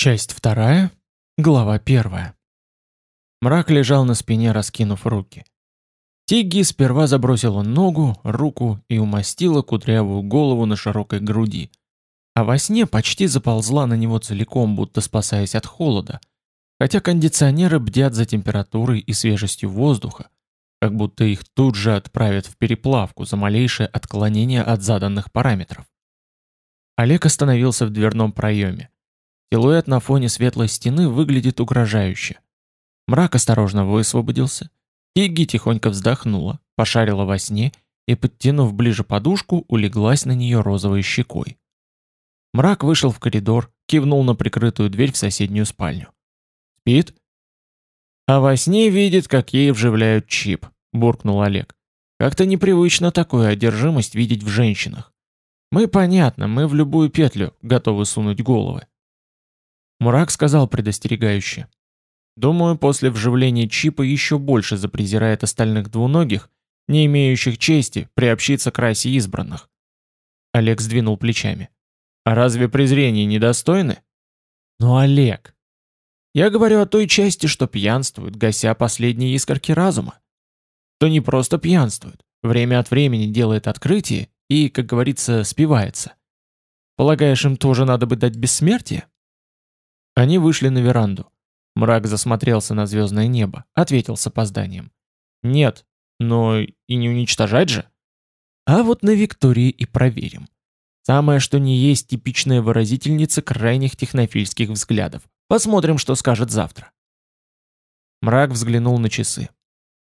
Часть вторая, глава первая. Мрак лежал на спине, раскинув руки. Тигги сперва забросила ногу, руку и умастила кудрявую голову на широкой груди. А во сне почти заползла на него целиком, будто спасаясь от холода, хотя кондиционеры бдят за температурой и свежестью воздуха, как будто их тут же отправят в переплавку за малейшее отклонение от заданных параметров. Олег остановился в дверном проеме. Силуэт на фоне светлой стены выглядит угрожающе. Мрак осторожно высвободился. Игги тихонько вздохнула, пошарила во сне и, подтянув ближе подушку, улеглась на нее розовой щекой. Мрак вышел в коридор, кивнул на прикрытую дверь в соседнюю спальню. «Спит?» «А во сне видит, как ей вживляют чип», — буркнул Олег. «Как-то непривычно такую одержимость видеть в женщинах. Мы, понятно, мы в любую петлю готовы сунуть головы». Мурак сказал предостерегающе. «Думаю, после вживления чипа еще больше запрезирает остальных двуногих, не имеющих чести приобщиться к расе избранных». Олег сдвинул плечами. «А разве презрение недостойны?» «Ну, Олег...» «Я говорю о той части, что пьянствует, гася последние искорки разума. То не просто пьянствует, время от времени делает открытие и, как говорится, спивается. Полагаешь, им тоже надо бы дать бессмертие?» Они вышли на веранду. Мрак засмотрелся на звездное небо, ответил с опозданием. «Нет, но и не уничтожать же». А вот на Виктории и проверим. Самое что не есть типичная выразительница крайних технофильских взглядов. Посмотрим, что скажет завтра. Мрак взглянул на часы.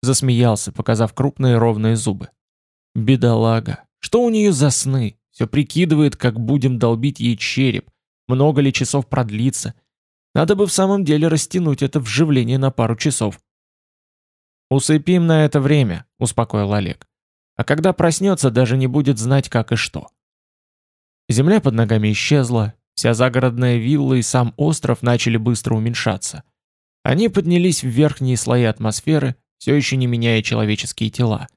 Засмеялся, показав крупные ровные зубы. Бедолага. Что у нее за сны? Все прикидывает, как будем долбить ей череп. Много ли часов продлится. Надо бы в самом деле растянуть это вживление на пару часов. «Усыпим на это время», — успокоил Олег. «А когда проснется, даже не будет знать, как и что». Земля под ногами исчезла, вся загородная вилла и сам остров начали быстро уменьшаться. Они поднялись в верхние слои атмосферы, все еще не меняя человеческие тела.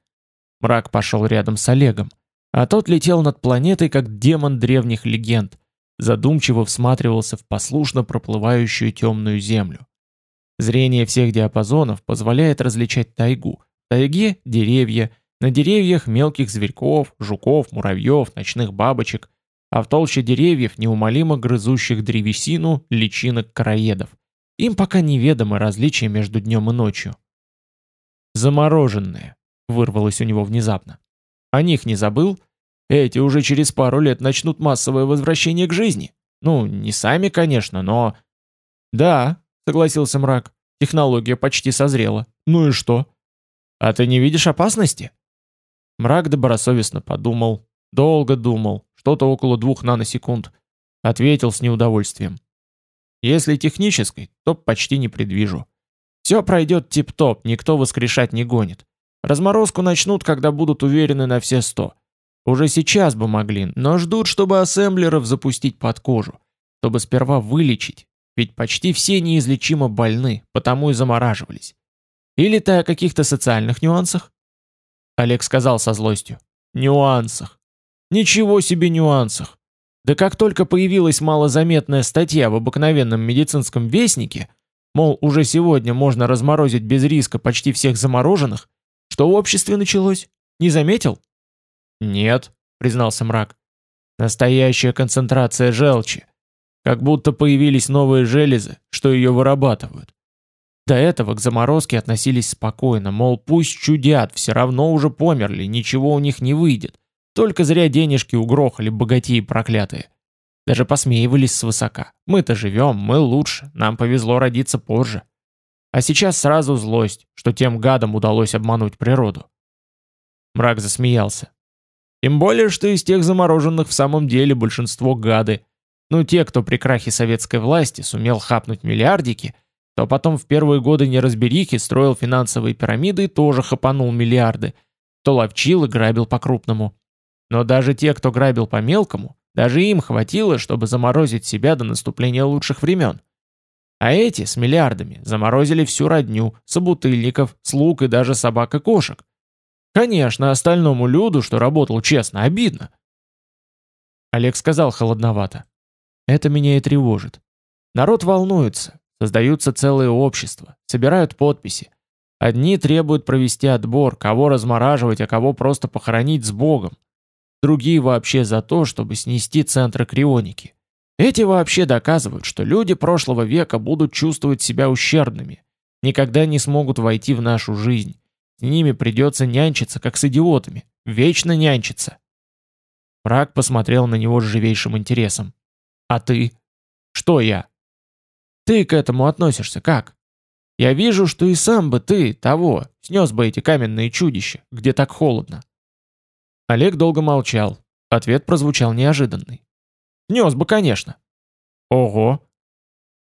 Мрак пошел рядом с Олегом, а тот летел над планетой, как демон древних легенд, задумчиво всматривался в послушно проплывающую темную землю. Зрение всех диапазонов позволяет различать тайгу. В тайге – деревья, на деревьях мелких зверьков, жуков, муравьев, ночных бабочек, а в толще деревьев неумолимо грызущих древесину личинок короедов. Им пока неведомы различия между днем и ночью. «Замороженные», — вырвалось у него внезапно. «О них не забыл?» Эти уже через пару лет начнут массовое возвращение к жизни. Ну, не сами, конечно, но... Да, согласился мрак. Технология почти созрела. Ну и что? А ты не видишь опасности? Мрак добросовестно подумал. Долго думал. Что-то около двух наносекунд. Ответил с неудовольствием. Если технической, то почти не предвижу. Все пройдет тип-топ, никто воскрешать не гонит. Разморозку начнут, когда будут уверены на все сто. Уже сейчас бы могли, но ждут, чтобы ассемблеров запустить под кожу, чтобы сперва вылечить, ведь почти все неизлечимо больны, потому и замораживались. Или ты о каких-то социальных нюансах? Олег сказал со злостью. Нюансах. Ничего себе нюансах. Да как только появилась малозаметная статья в обыкновенном медицинском вестнике, мол, уже сегодня можно разморозить без риска почти всех замороженных, что в обществе началось? Не заметил? «Нет», — признался мрак. «Настоящая концентрация желчи. Как будто появились новые железы, что ее вырабатывают. До этого к заморозке относились спокойно, мол, пусть чудят, все равно уже померли, ничего у них не выйдет. Только зря денежки угрохали богатеи проклятые. Даже посмеивались свысока. Мы-то живем, мы лучше, нам повезло родиться позже. А сейчас сразу злость, что тем гадам удалось обмануть природу. Мрак засмеялся. Тем более, что из тех замороженных в самом деле большинство гады. Ну, те, кто при крахе советской власти сумел хапнуть миллиардики, то потом в первые годы неразберихи строил финансовые пирамиды и тоже хапанул миллиарды, то ловчил и грабил по-крупному. Но даже те, кто грабил по-мелкому, даже им хватило, чтобы заморозить себя до наступления лучших времен. А эти с миллиардами заморозили всю родню, собутыльников, слуг и даже собак и кошек. Конечно, остальному люду, что работал честно, обидно. Олег сказал холодновато. Это меня и тревожит. Народ волнуется, создаются целые общества, собирают подписи. Одни требуют провести отбор, кого размораживать, а кого просто похоронить с Богом. Другие вообще за то, чтобы снести центры крионики. Эти вообще доказывают, что люди прошлого века будут чувствовать себя ущербными, никогда не смогут войти в нашу жизнь. С ними придется нянчиться, как с идиотами. Вечно нянчиться. Мрак посмотрел на него с живейшим интересом. «А ты?» «Что я?» «Ты к этому относишься как?» «Я вижу, что и сам бы ты, того, снес бы эти каменные чудища, где так холодно». Олег долго молчал. Ответ прозвучал неожиданный. «Снес бы, конечно». «Ого!»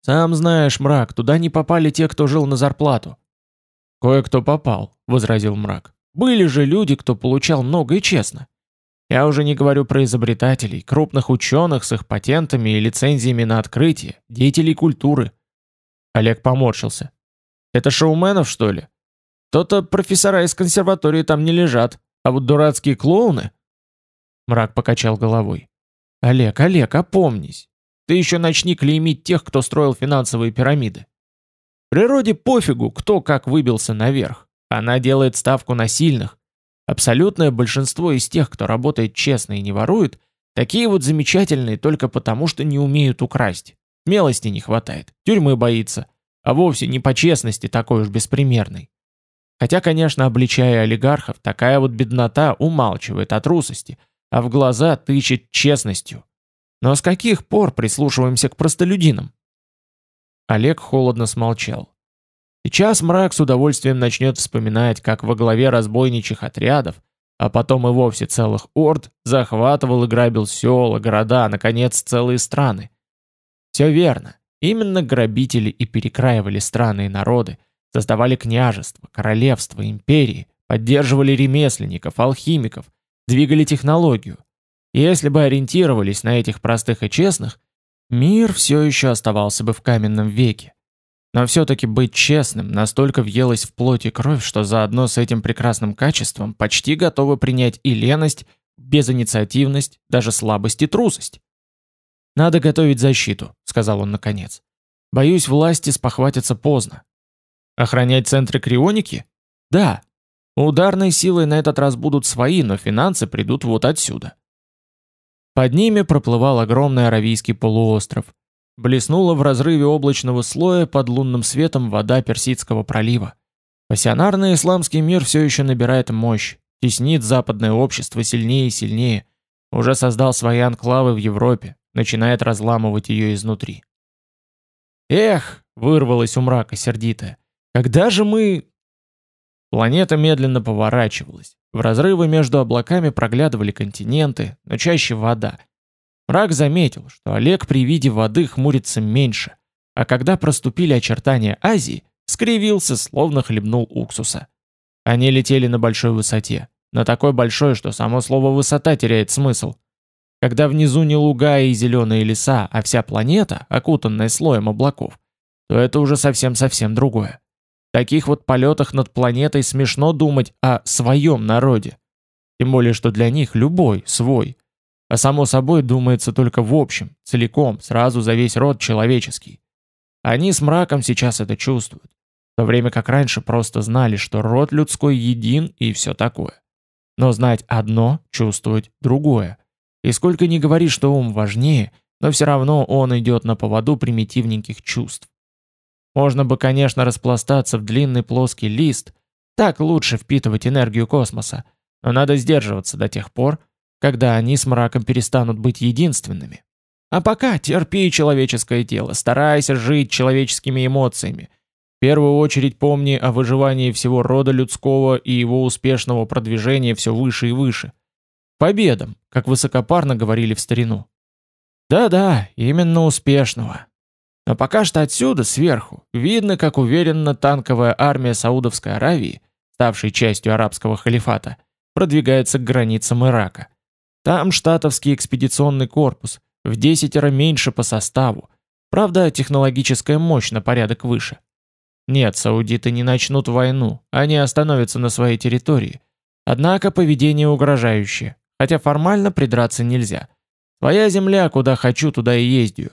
«Сам знаешь, мрак, туда не попали те, кто жил на зарплату». «Кое-кто попал», — возразил мрак. «Были же люди, кто получал много и честно. Я уже не говорю про изобретателей, крупных ученых с их патентами и лицензиями на открытие, деятелей культуры. Олег поморщился. Это шоуменов, что ли? То-то профессора из консерватории там не лежат, а вот дурацкие клоуны... Мрак покачал головой. Олег, Олег, опомнись. Ты еще начни клеймить тех, кто строил финансовые пирамиды. Природе пофигу, кто как выбился наверх. Она делает ставку на сильных, Абсолютное большинство из тех, кто работает честно и не ворует, такие вот замечательные только потому, что не умеют украсть. Смелости не хватает, тюрьмы боится, а вовсе не по честности такой уж беспримерный. Хотя, конечно, обличая олигархов, такая вот беднота умалчивает о трусости, а в глаза тычет честностью. Но с каких пор прислушиваемся к простолюдинам? Олег холодно смолчал. Сейчас мрак с удовольствием начнет вспоминать, как во главе разбойничьих отрядов, а потом и вовсе целых орд, захватывал и грабил села, города, наконец, целые страны. Все верно. Именно грабители и перекраивали страны и народы, создавали княжества, королевства, империи, поддерживали ремесленников, алхимиков, двигали технологию. Если бы ориентировались на этих простых и честных, мир все еще оставался бы в каменном веке. Но все-таки быть честным настолько въелось в плоть и кровь, что заодно с этим прекрасным качеством почти готовы принять и леность, безинициативность, даже слабость и трусость. «Надо готовить защиту», — сказал он наконец. «Боюсь, власти спохватятся поздно». «Охранять центры крионики?» «Да. Ударной силой на этот раз будут свои, но финансы придут вот отсюда». Под ними проплывал огромный Аравийский полуостров, Блеснула в разрыве облачного слоя под лунным светом вода Персидского пролива. Пассионарный исламский мир все еще набирает мощь, теснит западное общество сильнее и сильнее, уже создал свои анклавы в Европе, начинает разламывать ее изнутри. «Эх!» — вырвалось у мрака сердитое. «Когда же мы...» Планета медленно поворачивалась. В разрывы между облаками проглядывали континенты, но чаще вода. Мрак заметил, что Олег при виде воды хмурится меньше, а когда проступили очертания Азии, скривился, словно хлебнул уксуса. Они летели на большой высоте, на такой большой, что само слово «высота» теряет смысл. Когда внизу не луга и зеленые леса, а вся планета, окутанная слоем облаков, то это уже совсем-совсем другое. Таких вот полетах над планетой смешно думать о своем народе. Тем более, что для них любой свой а само собой думается только в общем, целиком, сразу за весь род человеческий. Они с мраком сейчас это чувствуют, в то время как раньше просто знали, что род людской един и все такое. Но знать одно, чувствовать другое. И сколько ни говори, что ум важнее, но все равно он идет на поводу примитивненьких чувств. Можно бы, конечно, распластаться в длинный плоский лист, так лучше впитывать энергию космоса, но надо сдерживаться до тех пор, когда они с мраком перестанут быть единственными. А пока терпи человеческое тело, старайся жить человеческими эмоциями. В первую очередь помни о выживании всего рода людского и его успешного продвижения все выше и выше. Победам, как высокопарно говорили в старину. Да-да, именно успешного. Но пока что отсюда, сверху, видно, как уверенно танковая армия Саудовской Аравии, ставшей частью арабского халифата, продвигается к границам Ирака. Там штатовский экспедиционный корпус, в десятеро меньше по составу. Правда, технологическая мощь на порядок выше. Нет, саудиты не начнут войну, они остановятся на своей территории. Однако поведение угрожающее, хотя формально придраться нельзя. Твоя земля, куда хочу, туда и ездию.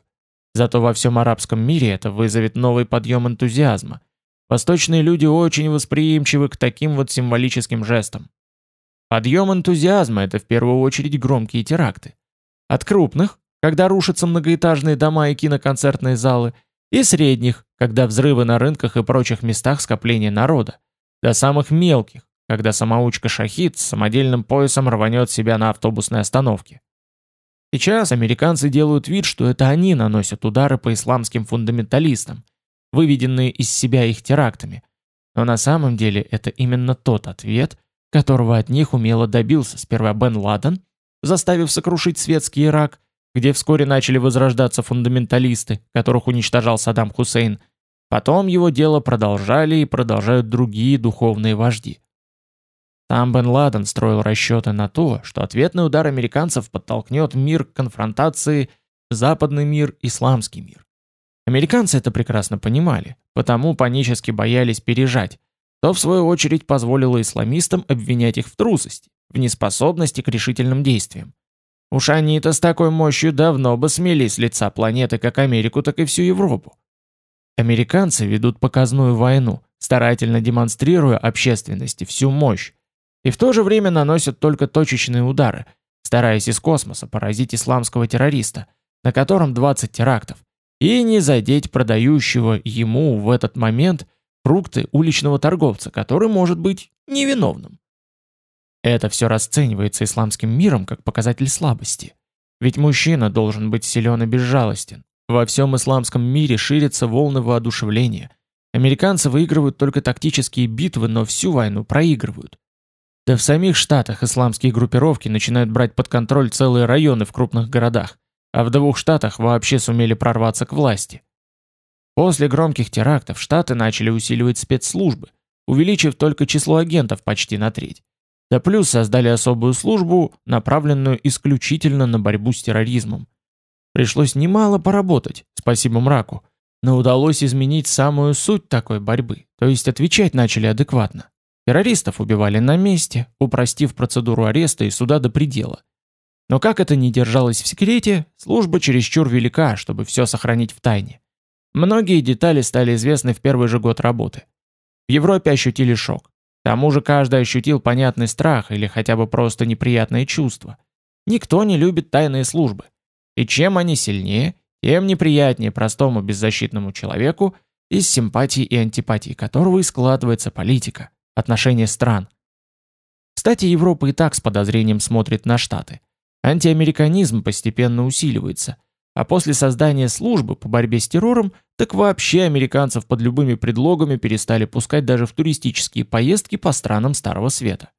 Зато во всем арабском мире это вызовет новый подъем энтузиазма. Восточные люди очень восприимчивы к таким вот символическим жестам. Подъем энтузиазма – это в первую очередь громкие теракты. От крупных, когда рушатся многоэтажные дома и киноконцертные залы, и средних, когда взрывы на рынках и прочих местах скопления народа, до самых мелких, когда самоучка Шахид с самодельным поясом рванет себя на автобусной остановке. Сейчас американцы делают вид, что это они наносят удары по исламским фундаменталистам, выведенные из себя их терактами. Но на самом деле это именно тот ответ, которого от них умело добился сперва Бен Ладен, заставив сокрушить светский Ирак, где вскоре начали возрождаться фундаменталисты, которых уничтожал Саддам Хусейн, потом его дело продолжали и продолжают другие духовные вожди. Там Бен Ладен строил расчеты на то, что ответный удар американцев подтолкнет мир к конфронтации западный мир, исламский мир. Американцы это прекрасно понимали, потому панически боялись пережать, то в свою очередь позволило исламистам обвинять их в трусости, в неспособности к решительным действиям. Уж они-то с такой мощью давно бы смели с лица планеты как Америку, так и всю Европу. Американцы ведут показную войну, старательно демонстрируя общественности всю мощь, и в то же время наносят только точечные удары, стараясь из космоса поразить исламского террориста, на котором 20 терактов, и не задеть продающего ему в этот момент фрукты уличного торговца, который может быть невиновным. Это все расценивается исламским миром как показатель слабости. Ведь мужчина должен быть силен и безжалостен. Во всем исламском мире ширятся волны воодушевления. Американцы выигрывают только тактические битвы, но всю войну проигрывают. Да в самих штатах исламские группировки начинают брать под контроль целые районы в крупных городах, а в двух штатах вообще сумели прорваться к власти. После громких терактов штаты начали усиливать спецслужбы, увеличив только число агентов почти на треть. Да плюс создали особую службу, направленную исключительно на борьбу с терроризмом. Пришлось немало поработать, спасибо мраку, но удалось изменить самую суть такой борьбы, то есть отвечать начали адекватно. Террористов убивали на месте, упростив процедуру ареста и суда до предела. Но как это не держалось в секрете, служба чересчур велика, чтобы все сохранить в тайне. Многие детали стали известны в первый же год работы. В Европе ощутили шок. К тому же каждый ощутил понятный страх или хотя бы просто неприятное чувство. Никто не любит тайные службы. И чем они сильнее, тем неприятнее простому беззащитному человеку, из симпатии и антипатии которого и складывается политика отношения стран. Кстати, Европа и так с подозрением смотрит на Штаты. Антиамериканизм постепенно усиливается, а после создания службы по борьбе с террором, так вообще американцев под любыми предлогами перестали пускать даже в туристические поездки по странам Старого Света.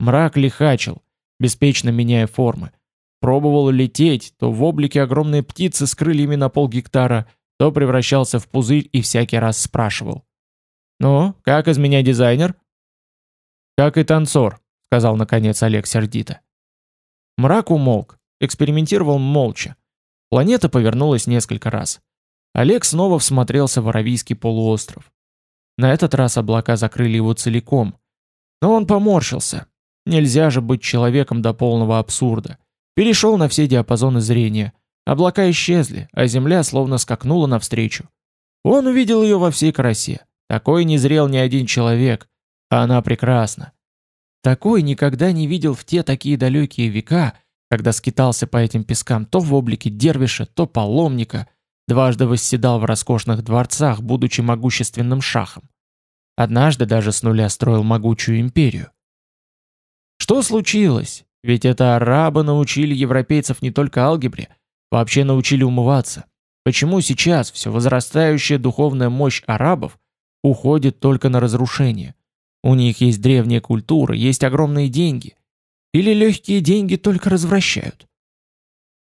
Мрак лихачил, беспечно меняя формы. Пробовал лететь, то в облике огромной птицы с крыльями на полгектара, то превращался в пузырь и всякий раз спрашивал. «Ну, как из меня дизайнер?» «Как и танцор», — сказал наконец Олег сердито. Мрак умолк, экспериментировал молча. Планета повернулась несколько раз. Олег снова всмотрелся в Аравийский полуостров. На этот раз облака закрыли его целиком. Но он поморщился. Нельзя же быть человеком до полного абсурда. Перешел на все диапазоны зрения. Облака исчезли, а Земля словно скакнула навстречу. Он увидел ее во всей красе. Такой не зрел ни один человек, а она прекрасна. Такой никогда не видел в те такие далекие века, когда скитался по этим пескам то в облике дервиша, то паломника, дважды восседал в роскошных дворцах, будучи могущественным шахом. Однажды даже с нуля строил могучую империю. Что случилось? Ведь это арабы научили европейцев не только алгебре, вообще научили умываться. Почему сейчас все возрастающая духовная мощь арабов уходит только на разрушение. У них есть древняя культура, есть огромные деньги. Или легкие деньги только развращают?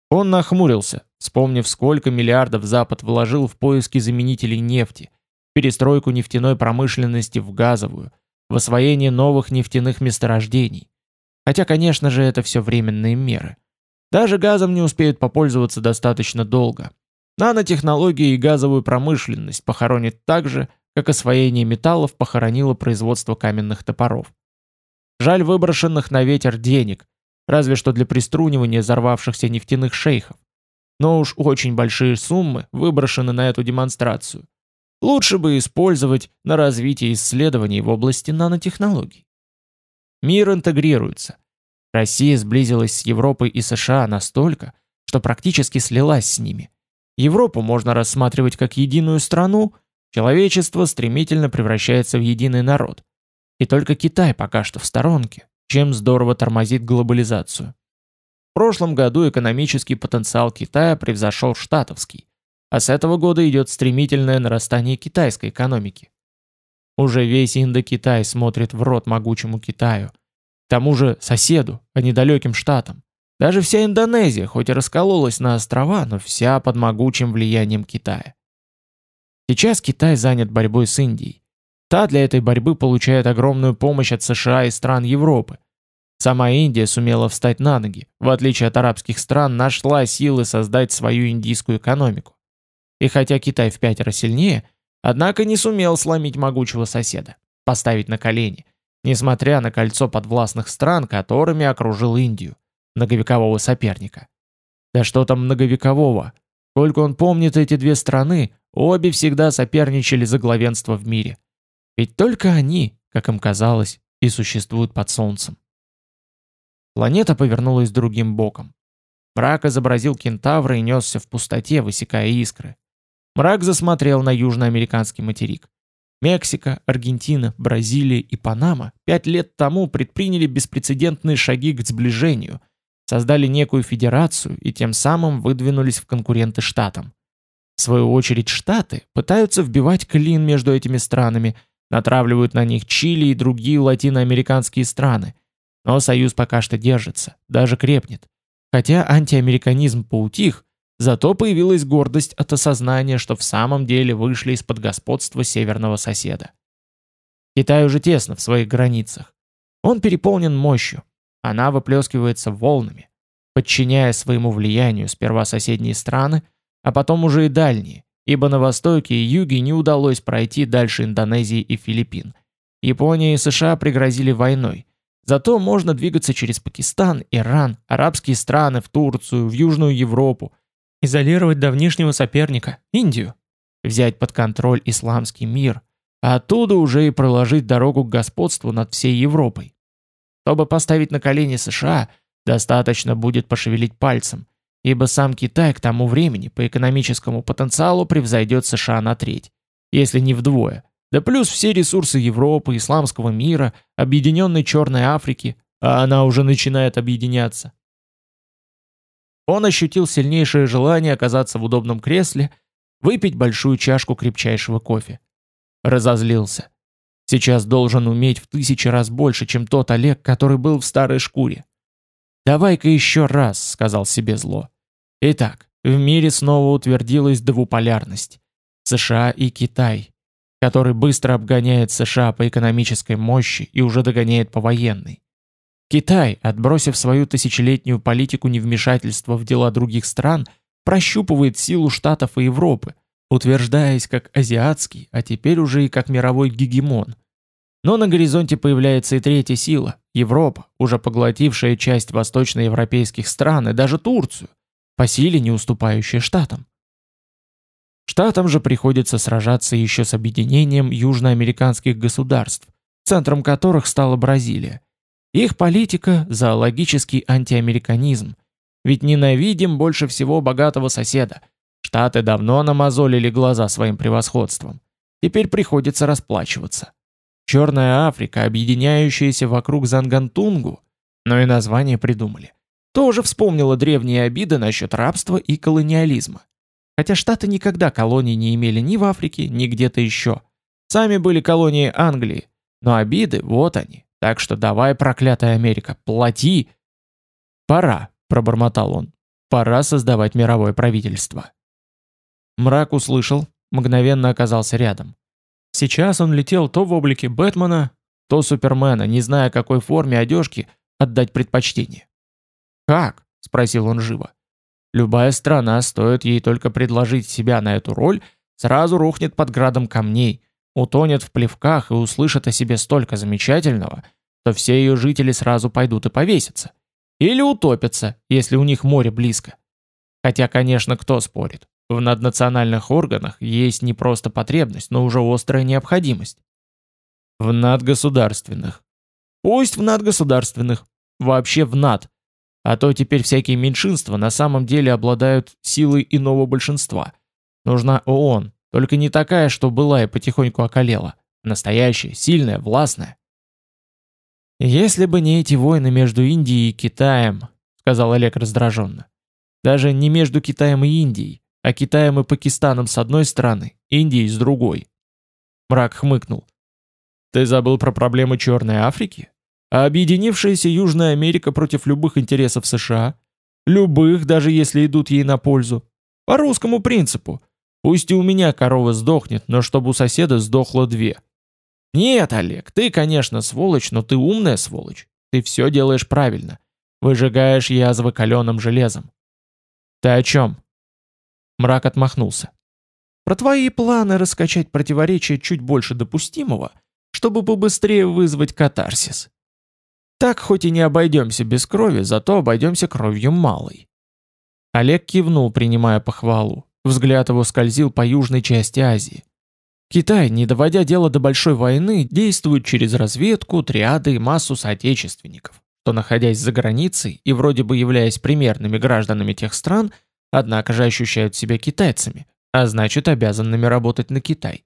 Он нахмурился, вспомнив, сколько миллиардов Запад вложил в поиски заменителей нефти, перестройку нефтяной промышленности в газовую, в освоение новых нефтяных месторождений. Хотя, конечно же, это все временные меры. Даже газом не успеют попользоваться достаточно долго. Нанотехнологии и газовую промышленность похоронит так же, как освоение металлов похоронило производство каменных топоров. Жаль выброшенных на ветер денег, разве что для приструнивания взорвавшихся нефтяных шейхов. но уж очень большие суммы выброшены на эту демонстрацию. Лучше бы использовать на развитие исследований в области нанотехнологий. Мир интегрируется. Россия сблизилась с Европой и США настолько, что практически слилась с ними. Европу можно рассматривать как единую страну, человечество стремительно превращается в единый народ. И только Китай пока что в сторонке, чем здорово тормозит глобализацию. В прошлом году экономический потенциал Китая превзошел штатовский, а с этого года идет стремительное нарастание китайской экономики. Уже весь Индокитай смотрит в рот могучему Китаю, к тому же соседу, а недалеким штатам. Даже вся Индонезия, хоть и раскололась на острова, но вся под могучим влиянием Китая. Сейчас Китай занят борьбой с Индией. Та для этой борьбы получает огромную помощь от США и стран Европы, Сама Индия сумела встать на ноги, в отличие от арабских стран, нашла силы создать свою индийскую экономику. И хотя Китай в пятеро сильнее, однако не сумел сломить могучего соседа, поставить на колени, несмотря на кольцо подвластных стран, которыми окружил Индию, многовекового соперника. Да что там многовекового? Сколько он помнит эти две страны, обе всегда соперничали за главенство в мире. Ведь только они, как им казалось, и существуют под солнцем. Планета повернулась другим боком. Мрак изобразил кентавра и несся в пустоте, высекая искры. Мрак засмотрел на южноамериканский материк. Мексика, Аргентина, Бразилия и Панама пять лет тому предприняли беспрецедентные шаги к сближению, создали некую федерацию и тем самым выдвинулись в конкуренты штатам. В свою очередь штаты пытаются вбивать клин между этими странами, натравливают на них Чили и другие латиноамериканские страны, но союз пока что держится, даже крепнет. Хотя антиамериканизм поутих, зато появилась гордость от осознания, что в самом деле вышли из-под господства северного соседа. Китай уже тесно в своих границах. Он переполнен мощью. Она выплескивается волнами, подчиняя своему влиянию сперва соседние страны, а потом уже и дальние, ибо на востоке и юге не удалось пройти дальше Индонезии и Филиппин. Япония и США пригрозили войной, Зато можно двигаться через Пакистан, Иран, арабские страны, в Турцию, в Южную Европу, изолировать давнишнего соперника, Индию, взять под контроль исламский мир, а оттуда уже и проложить дорогу к господству над всей Европой. Чтобы поставить на колени США, достаточно будет пошевелить пальцем, ибо сам Китай к тому времени по экономическому потенциалу превзойдет США на треть, если не вдвое – да плюс все ресурсы Европы, исламского мира, объединенной Черной Африки, а она уже начинает объединяться. Он ощутил сильнейшее желание оказаться в удобном кресле, выпить большую чашку крепчайшего кофе. Разозлился. Сейчас должен уметь в тысячи раз больше, чем тот Олег, который был в старой шкуре. «Давай-ка еще раз», — сказал себе зло. Итак, в мире снова утвердилась двуполярность. США и Китай, который быстро обгоняет США по экономической мощи и уже догоняет по военной. Китай, отбросив свою тысячелетнюю политику невмешательства в дела других стран, прощупывает силу Штатов и Европы, утверждаясь как азиатский, а теперь уже и как мировой гегемон. Но на горизонте появляется и третья сила – Европа, уже поглотившая часть восточноевропейских стран и даже Турцию, по силе не уступающая Штатам. Штатам же приходится сражаться еще с объединением южноамериканских государств, центром которых стала Бразилия. Их политика – зоологический антиамериканизм. Ведь ненавидим больше всего богатого соседа. Штаты давно намазолили глаза своим превосходством. Теперь приходится расплачиваться. Черная Африка, объединяющаяся вокруг Зангантунгу, но и название придумали, тоже вспомнила древние обиды насчет рабства и колониализма. Хотя Штаты никогда колоний не имели ни в Африке, ни где-то еще. Сами были колонии Англии. Но обиды, вот они. Так что давай, проклятая Америка, плати. Пора, пробормотал он. Пора создавать мировое правительство. Мрак услышал, мгновенно оказался рядом. Сейчас он летел то в облике Бэтмена, то Супермена, не зная, какой форме одежки отдать предпочтение. «Как?» — спросил он живо. Любая страна, стоит ей только предложить себя на эту роль, сразу рухнет под градом камней, утонет в плевках и услышит о себе столько замечательного, что все ее жители сразу пойдут и повесятся. Или утопятся, если у них море близко. Хотя, конечно, кто спорит? В наднациональных органах есть не просто потребность, но уже острая необходимость. В надгосударственных. Пусть в надгосударственных. Вообще в над. А то теперь всякие меньшинства на самом деле обладают силой иного большинства. Нужна ООН, только не такая, что была и потихоньку околела. Настоящая, сильная, властная. «Если бы не эти войны между Индией и Китаем», — сказал Олег раздраженно. «Даже не между Китаем и Индией, а Китаем и Пакистаном с одной стороны, Индией с другой». Мрак хмыкнул. «Ты забыл про проблемы Черной Африки? А объединившаяся Южная Америка против любых интересов США? Любых, даже если идут ей на пользу. По русскому принципу. Пусть и у меня корова сдохнет, но чтобы у соседа сдохло две. Нет, Олег, ты, конечно, сволочь, но ты умная сволочь. Ты все делаешь правильно. Выжигаешь язвы каленым железом. Ты о чем? Мрак отмахнулся. Про твои планы раскачать противоречия чуть больше допустимого, чтобы побыстрее вызвать катарсис. Так хоть и не обойдемся без крови, зато обойдемся кровью малой. Олег кивнул, принимая похвалу. Взгляд его скользил по южной части Азии. Китай, не доводя дело до большой войны, действует через разведку, триады и массу соотечественников, что, находясь за границей и вроде бы являясь примерными гражданами тех стран, однако же ощущают себя китайцами, а значит обязанными работать на Китай.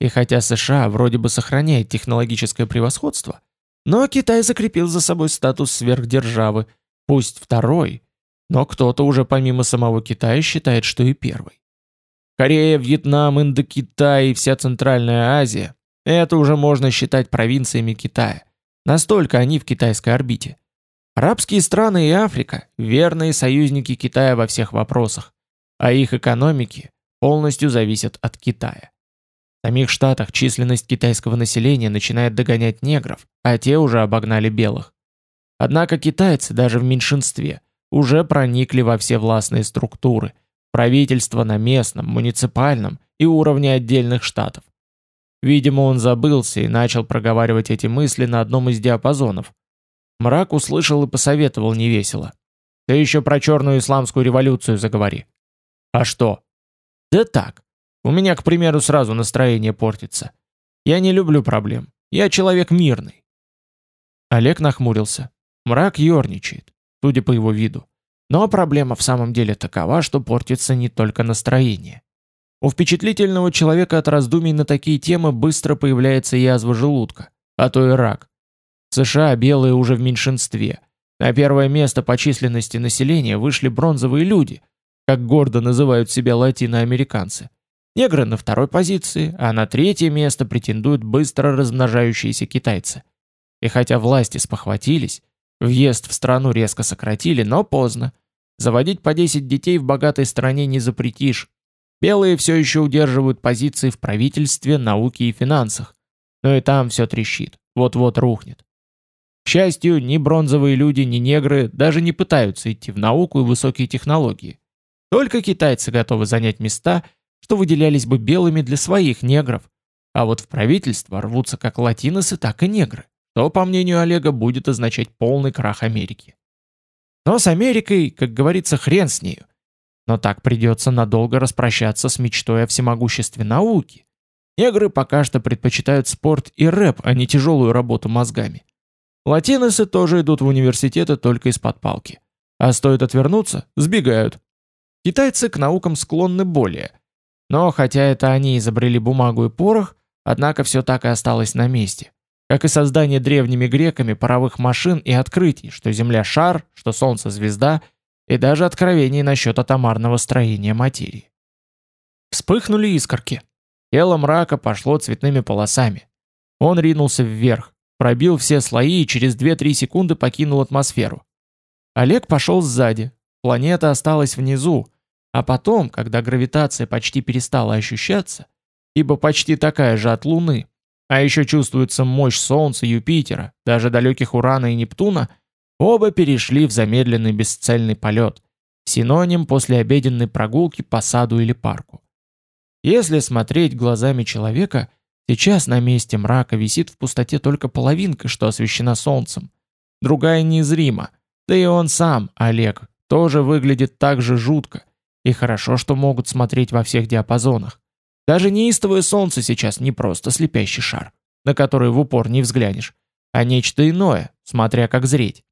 И хотя США вроде бы сохраняет технологическое превосходство, но Китай закрепил за собой статус сверхдержавы, пусть второй, но кто-то уже помимо самого Китая считает, что и первый. Корея, Вьетнам, Индокитай и вся Центральная Азия – это уже можно считать провинциями Китая. Настолько они в китайской орбите. Арабские страны и Африка – верные союзники Китая во всех вопросах, а их экономики полностью зависят от Китая. В самих Штатах численность китайского населения начинает догонять негров, а те уже обогнали белых. Однако китайцы даже в меньшинстве – уже проникли во все властные структуры, правительство на местном, муниципальном и уровне отдельных штатов. Видимо, он забылся и начал проговаривать эти мысли на одном из диапазонов. Мрак услышал и посоветовал невесело. «Ты еще про черную исламскую революцию заговори». «А что?» «Да так. У меня, к примеру, сразу настроение портится. Я не люблю проблем. Я человек мирный». Олег нахмурился. Мрак ерничает судя по его виду. Но проблема в самом деле такова, что портится не только настроение. У впечатлительного человека от раздумий на такие темы быстро появляется язва желудка, а то и рак. США белые уже в меньшинстве. На первое место по численности населения вышли бронзовые люди, как гордо называют себя латиноамериканцы. Негры на второй позиции, а на третье место претендуют быстро размножающиеся китайцы. И хотя власти спохватились, Въезд в страну резко сократили, но поздно. Заводить по 10 детей в богатой стране не запретишь. Белые все еще удерживают позиции в правительстве, науке и финансах. Но и там все трещит, вот-вот рухнет. К счастью, ни бронзовые люди, ни негры даже не пытаются идти в науку и высокие технологии. Только китайцы готовы занять места, что выделялись бы белыми для своих негров. А вот в правительство рвутся как латиносы, так и негры что, по мнению Олега, будет означать полный крах Америки. Но с Америкой, как говорится, хрен с нею. Но так придется надолго распрощаться с мечтой о всемогуществе науки. Негры пока что предпочитают спорт и рэп, а не тяжелую работу мозгами. Латиносы тоже идут в университеты только из-под палки. А стоит отвернуться, сбегают. Китайцы к наукам склонны более. Но хотя это они изобрели бумагу и порох, однако все так и осталось на месте как и создание древними греками паровых машин и открытий, что Земля – шар, что Солнце – звезда, и даже откровений насчет атомарного строения материи. Вспыхнули искорки. Тело мрака пошло цветными полосами. Он ринулся вверх, пробил все слои и через 2-3 секунды покинул атмосферу. Олег пошел сзади, планета осталась внизу, а потом, когда гравитация почти перестала ощущаться, ибо почти такая же от Луны, а еще чувствуется мощь Солнца, Юпитера, даже далеких Урана и Нептуна, оба перешли в замедленный бесцельный полет, синоним после обеденной прогулки по саду или парку. Если смотреть глазами человека, сейчас на месте мрака висит в пустоте только половинка, что освещена Солнцем, другая незрима, да и он сам, Олег, тоже выглядит так же жутко, И хорошо, что могут смотреть во всех диапазонах. Даже неистовое солнце сейчас не просто слепящий шар, на который в упор не взглянешь, а нечто иное, смотря как зреть.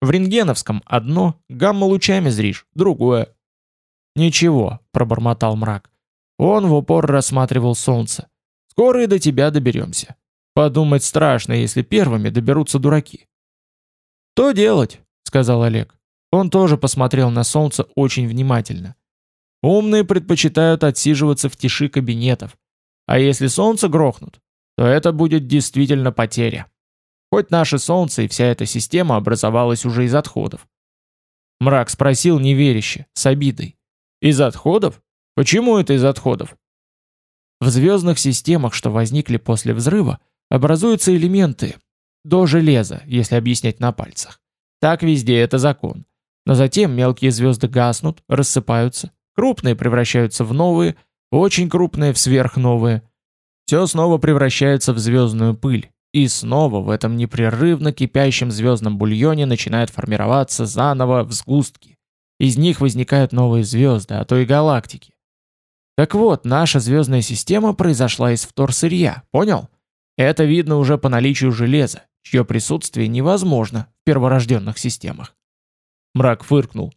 В рентгеновском одно, гамма-лучами зришь, другое. «Ничего», — пробормотал мрак. Он в упор рассматривал солнце. «Скоро и до тебя доберемся. Подумать страшно, если первыми доберутся дураки». «То делать», — сказал Олег. Он тоже посмотрел на солнце очень внимательно. Умные предпочитают отсиживаться в тиши кабинетов. А если солнце грохнут, то это будет действительно потеря. Хоть наше солнце и вся эта система образовалась уже из отходов. Мрак спросил неверяще, с обидой. Из отходов? Почему это из отходов? В звездных системах, что возникли после взрыва, образуются элементы до железа, если объяснять на пальцах. Так везде это закон. Но затем мелкие звезды гаснут, рассыпаются, крупные превращаются в новые, очень крупные в сверхновые. Все снова превращается в звездную пыль, и снова в этом непрерывно кипящем звездном бульоне начинают формироваться заново взгустки. Из них возникают новые звезды, а то и галактики. Так вот, наша звездная система произошла из вторсырья, понял? Это видно уже по наличию железа, чье присутствие невозможно в перворожденных системах. Мрак фыркнул.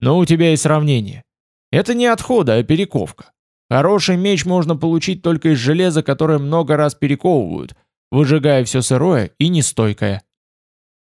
«Но у тебя и сравнение. Это не отходы, а перековка. Хороший меч можно получить только из железа, которое много раз перековывают, выжигая все сырое и нестойкое.